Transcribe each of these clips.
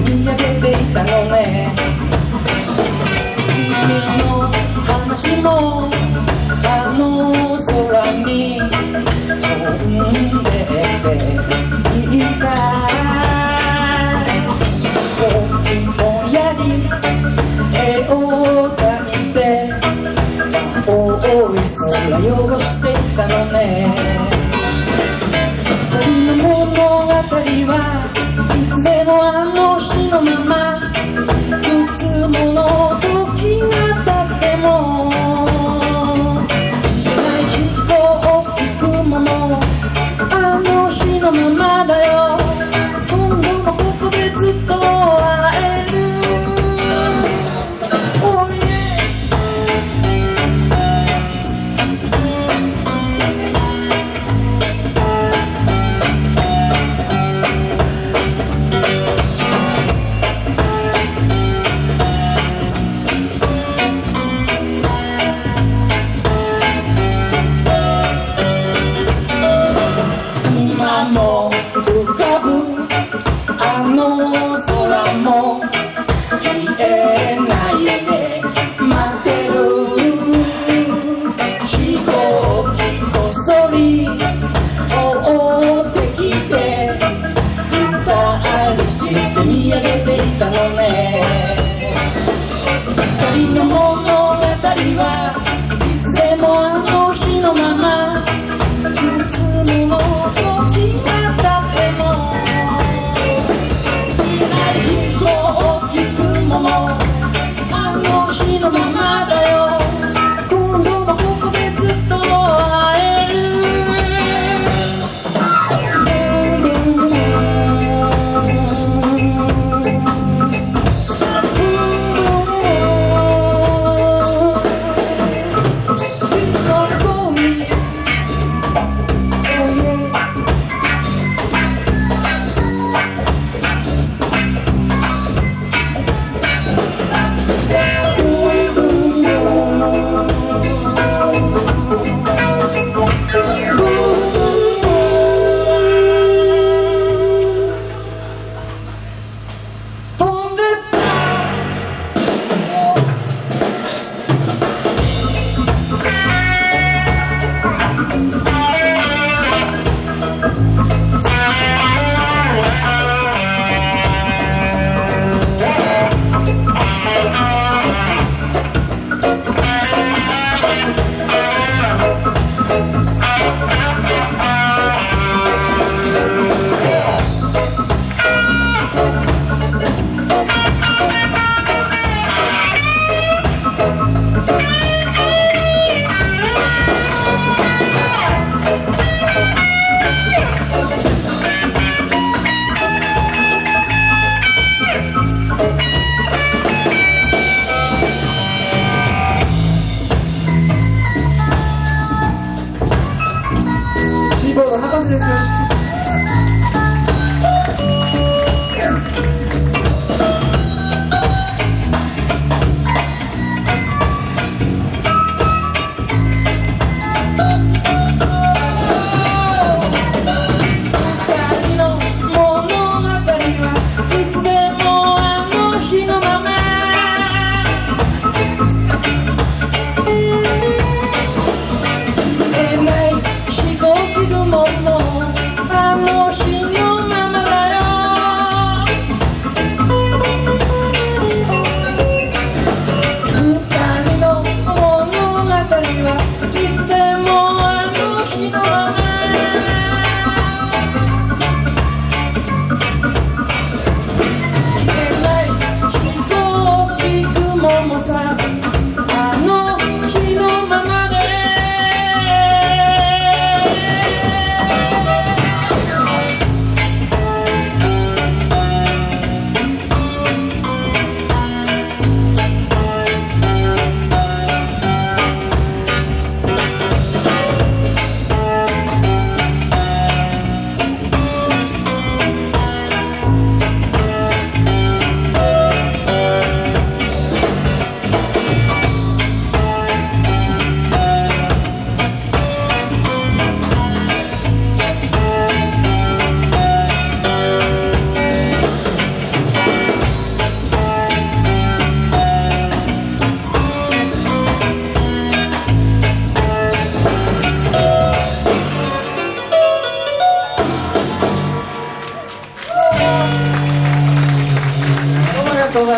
見上げていたのね。君の話もあの空に飛んでっていた飛行機ぼんやり絵を描いて青い空汚していたのね。も浮かぶあの空も消えないで待ってる飛行機こっそり追ってきて二人して見上げていたのね二人の物語は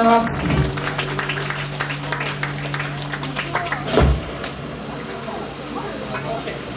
Yes.